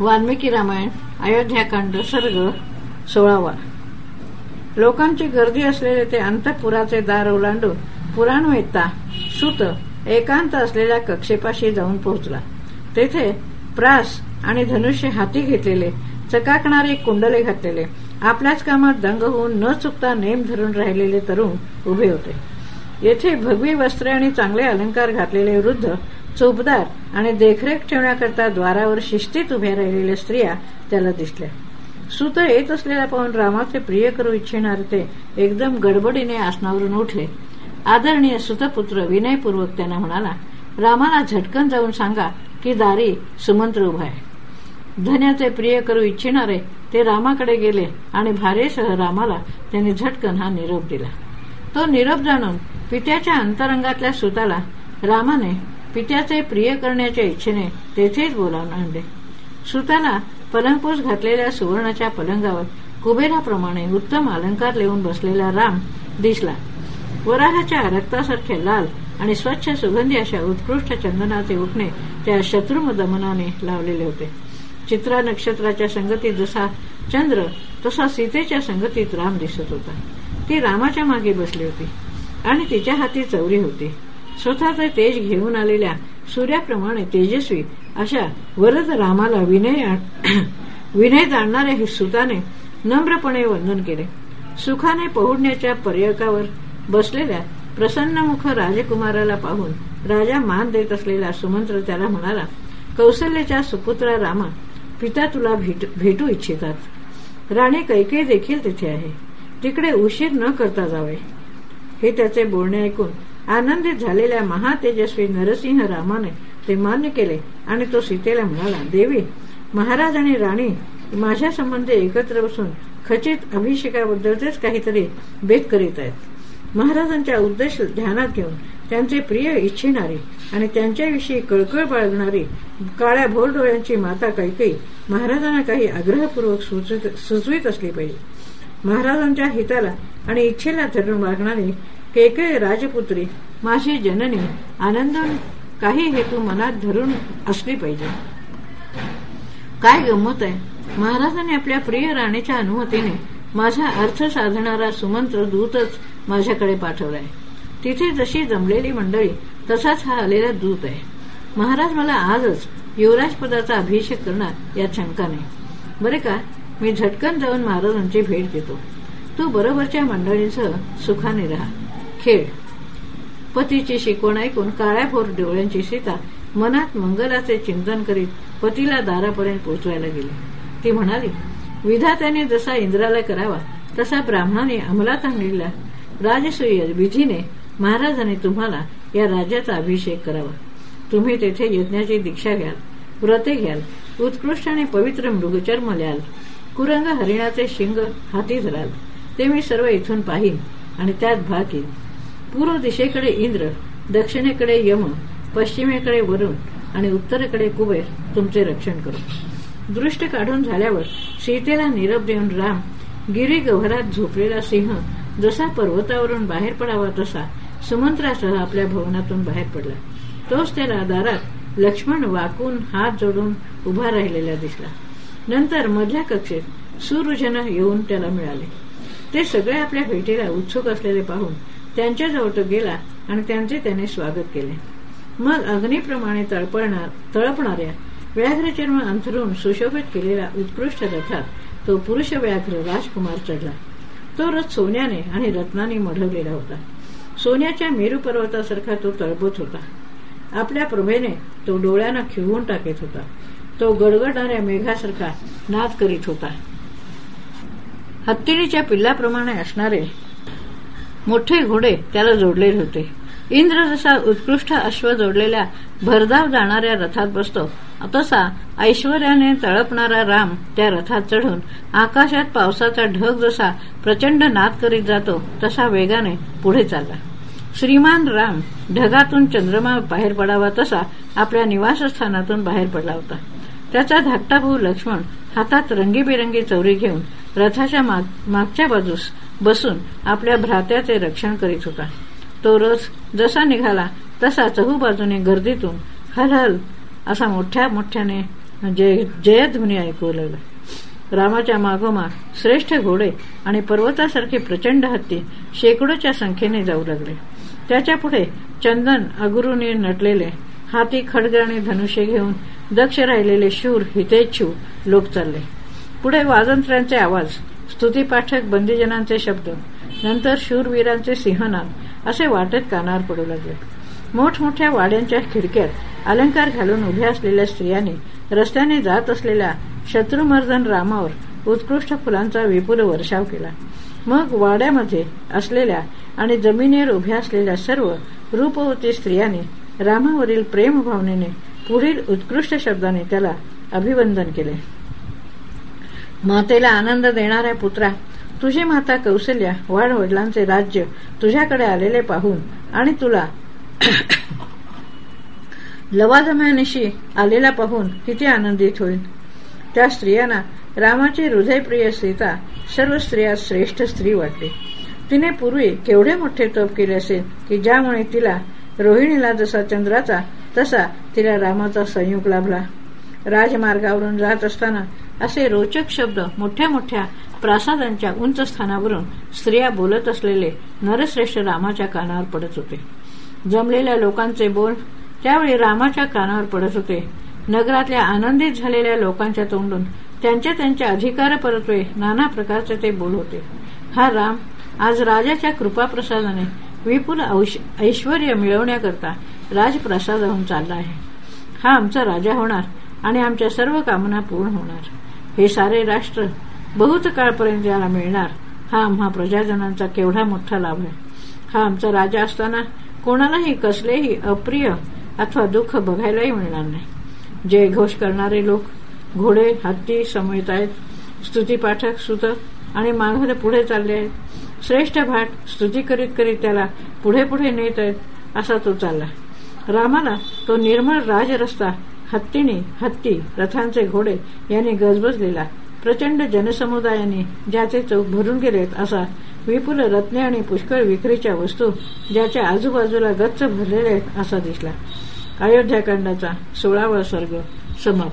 वाल्मिकी रामायण अयोध्याकांड सर्ग सोळावा. लोकांची गर्दी असलेले ते अंतपुराचे दार ओलांडून पुराणवेत्ता सुत एकांत असलेल्या कक्षेपाशी जाऊन पोहोचला. तेथे प्रास आणि धनुष्य हाती घेतलेले चकाकणारे कुंडले घातलेले आपल्याच कामात दंग होऊन न चुकता नेम धरून राहिलेले तरुण उभे होते. येथे भगवी वस्त्रे आणि चांगले अलंकार घातलेले वृद्ध चोपदार आणि देखरेख ठेवण्याकरता द्वारावर शिस्तीत उभ्या राहिलेल्या स्त्रिया त्याला दिसल्या. सुत येत असलेला पाहून रामाचे प्रिय करू इच्छिणारे ते एकदम गडबडीने आसनावरून उठले. आदरणीय सुतपुत्र विनयपूर्वक त्यांना म्हणाला रामाला झटकन जाऊन सांगा की दारी सुमंत्र उभा आहे. धन्याचे प्रिय करू इच्छिणारे ते रामाकडे गेले आणि भारेसह रामाला त्यांनी झटकन हा निरोप दिला. तो निरोप जाणून पित्याच्या अंतरंगातल्या सुताला रामाने पित्याचे प्रिय करण्याच्या इच्छेने तेथेच बोलावून आणले. सुताला पलंगपोस घातलेल्या सुवर्णाच्या पलंगावर कुबेराप्रमाणे उत्तम अलंकार लिहून बसलेला राम दिसला. वराहाच्या रक्तासारखे लाल आणि स्वच्छ सुगंधी अशा उत्कृष्ट चंदनाचे उठणे त्या शत्रुम दमनाने लावलेले होते. चित्रा नक्षत्राच्या संगतीत जसा चंद्र तसा सीतेच्या संगतीत राम दिसत होता. ती रामाच्या मागे बसली होती आणि तिच्या हाती चौरी होती. स्वतःचे तेज घेऊन आलेल्या सूर्याप्रमाणे तेजस्वी अशा वरद रामाला विनय विनय जाणणाऱ्या सुताने नम्रपणे वंदन केले. सुखाने पहुडण्याच्या पर्यकावर बसलेल्या प्रसन्नमुख राजकुमाराला पाहून राजा मान देत असलेला सुमंत्र त्याला म्हणाला कौशल्याच्या सुपुत्रा रामा पिता तुला भेटू इच्छितात. राणी कैके देखील तिथे आहे. तिकडे उशीर न करता जावे. हे त्याचे बोलणे ऐकून आनंदित झालेल्या महातेजस्वी नरसिंह रामाने ते मान्य केले आणि तो सीतेला म्हणाला देवी महाराज आणि राणी माझ्या संबंधी एकत्र बसून खचित अभिषेकाबद्दलचेच काहीतरी बेत करीत आहेत. महाराजांच्या उद्देश ध्यानात घेऊन त्यांचे प्रिय इच्छिणारी आणि त्यांच्याविषयी कळकळ बाळगणारी काळ्या भोर डोळ्यांची माता कैकई महाराजांना काही आग्रहपूर्वक सुचवित असली पाहिजे. महाराजांच्या हिताला आणि इच्छेला धरून वागणारी केकळे राजपुत्री माझी जननी आनंद काही हेतू मनात धरून असली पाहिजे. काय गंमत आहे? महाराजांनी आपल्या प्रिय राणीच्या अनुमतीने माझा अर्थ साधणारा सुमंत्र दूतच माझ्याकडे पाठवलाय. तिथे जशी जमलेली मंडळी तसाच हा आलेला दूत आहे. महाराज मला आजच युवराजपदाचा अभिषेक करणार यात शंका नाही. बरे का? मी झटकन जाऊन महाराजांची भेट देतो. तू बरोबरच्या मंडळींसह सुखाने राहा. खेळ. पतीची शिकवण ऐकून काळ्याभोर डोळ्यांची सीता मनात मंगलाचे चिंतन करीत पतीला दारापर्यंत पोचवायला गेली. ती म्हणाली विधात्याने जसा इंद्राला करावा तसा ब्राह्मणाने अंमलात आणलेला राजसूय विधीने महाराजांनी तुम्हाला या राज्याचा अभिषेक करावा. तुम्ही तेथे यज्ञाची दीक्षा घ्याल व्रते घ्याल उत्कृष्ट आणि पवित्र मृगचर्म ल्याल कुरंग हरिणाचे शिंग हाती धराल. ते मी सर्व इथून पाहिन आणि त्यात भाग येईन पूर्व दिशेकडे इंद्र दक्षिणेकडे यम पश्चिमेकडे वरुण आणि उत्तरेकडे कुबेर तुमचे रक्षण करू. दृष्ट काढून झाल्यावर सीतेला निरप देऊन राम गिरी गव्हरात झोपलेला सिंह जसा पर्वतावरून बाहेर पडावा तसा सुमंत्रासह आपल्या भवनातून बाहेर पडला. तोच त्याला दारात लक्ष्मण वाकून हात जोडून उभा राहिलेला दिसला. नंतर मधल्या कक्षेत सुरुजन येऊन त्याला मिळाले. ते सगळे आपल्या भेटीला उत्सुक असलेले पाहून त्यांच्याजवळ तो गेला आणि त्यांचे त्याने स्वागत केले. मग अग्निप्रमाणे तळपळणार तळपणाऱ्या व्याघ्रचर्म अंथरून सुशोभित केलेल्या उत्कृष्ट रथात तो पुरुष व्याघ्र राजकुमार चढला. तो रथ सोन्याने आणि रत्नाने मढवलेला होता. सोन्याच्या मेरू पर्वतासारखा तो तळबत होता. आपल्या प्रभेने तो डोळ्यांना खिळवून टाकत होता. तो गडगडणाऱ्या मेघासारखा नाद करीत होता. हत्तीच्या पिल्लाप्रमाणे असणारे मोठे घोडे त्याला जोडलेले होते. इंद्र जसा उत्कृष्ट अश्व जोडलेल्या भरधाव जाणाऱ्या रथात बसतो तसा ऐश्वर्याने तळपणारा राम त्या रथात चढून आकाशात पावसाचा ढग जसा प्रचंड नाद करीत जातो तसा वेगाने पुढे चालला. श्रीमान राम ढगातून चंद्रमा बाहेर पडावा तसा आपल्या निवासस्थानातून बाहेर पडला होता. त्याचा धाकटा भाऊ लक्ष्मण हातात रंगीबेरंगी चौरी घेऊन रथाच्या मागच्या बाजूस बसून आपल्या भ्रात्याचे रक्षण करीत होता. तो रस जसा निघाला तसा चहूबाजूने गर्दीतून हलहल असा मोठ्या मोठ्याने जय जयध्वनी ऐकू लागला. रामाच्या मागोमाग श्रेष्ठ घोडे आणि पर्वतासारखे प्रचंड हत्ती शेकडोच्या संख्येने जाऊ लागले. त्याच्या पुढे चंदन अगुरूने नटलेले हाती खडग आणि धनुष्य घेऊन दक्ष राहिलेले शूर हितेच्छू लोक चालले. पुढे वाजंत्र्यांचे आवाज स्तुतीपाठक बंदीजनांचे शब्द नंतर शूरवीरांचे सिंहनाद असे वाटत कानावर पडू लागले. मोठमोठ्या वाड्यांच्या खिडक्यात अलंकार घालून उभ्या असलेल्या स्त्रियांनी रस्त्याने जात असलेल्या शत्रुमर्दन रामावर उत्कृष्ट फुलांचा विपुल वर्षाव केला. मग वाड्यामध्ये असलेल्या आणि जमिनीवर उभ्या असलेल्या सर्व रूपवती स्त्रियांनी रामावरील प्रेमभावनेने पुढील उत्कृष्ट शब्दाने त्याला अभिवंदन केले. मातेला आनंद देणाऱ्या पुत्रा. तुझी माता कौशल्या वाडवडिलांचे राज्य तुझ्याकडे आलेले पाहून आणि तुला लवाजम्यानिशी आलेला पाहून किती आनंदित होईल. त्या स्त्रियांना रामाची हृदयप्रिय सीता सर्व स्त्रिया श्रेष्ठ स्त्री वाटली. तिने पूर्वी केवढे मोठे तप केले असेल की ज्यामुळे तिला रोहिणीला जसा चंद्राचा तसा तिला रामाचा संयोग लाभला. राजमार्गावरून जात असताना असे रोचक शब्द मोठ्या मोठ्या प्रासादांच्या उंच स्थानावरून स्त्रिया बोलत असलेले नरश्रेष्ठ रामाच्या कानावर पडत होते. जमलेल्या लोकांचे बोल त्यावेळी रामाच्या कानावर पडत होते. नगरातल्या आनंदित झालेल्या लोकांच्या तोंडून त्यांच्या त्यांच्या अधिकार परत्वे नाना प्रकारचे ते बोल होते. हा राम आज राजाच्या कृपाप्रसादाने विपुल ऐश्वर मिळवण्याकरता राजप्रसादाहून चालला आहे. हा आमचा राजा होणार आणि आमच्या सर्व कामना पूर्ण होणार. हे सारे राष्ट्र बहुत काळपर्यंत याला मिळणार हा आम्हा प्रजाजनांचा केवढा मोठा लाभ आहे. हा आमचा राजा असताना कोणालाही कसलेही अप्रिय अथवा दुःख बघायलाही मिळणार नाही. जे घोष करणारे लोक घोडे हत्ती समित आहेत स्तुतीपाठक सुत आणि माघार पुढे चालले आहेत. श्रेष्ठ भाट स्तुती करीत करीत त्याला पुढे पुढे नेत आहेत असा तो चालला. रामाला तो निर्मळ राजरस्ता हत्तीने हत्ती रथांचे घोडे यांनी गजबजलेला प्रचंड जनसमुदायाने ज्याचे चौक भरून गेलेत असा विपुल रत्ने आणि पुष्कळ विक्रीच्या वस्तू ज्याच्या आजूबाजूला गच्च भरलेले आहेत असा दिसला. अयोध्याकांडाचा सोळावा सर्ग समाप्त.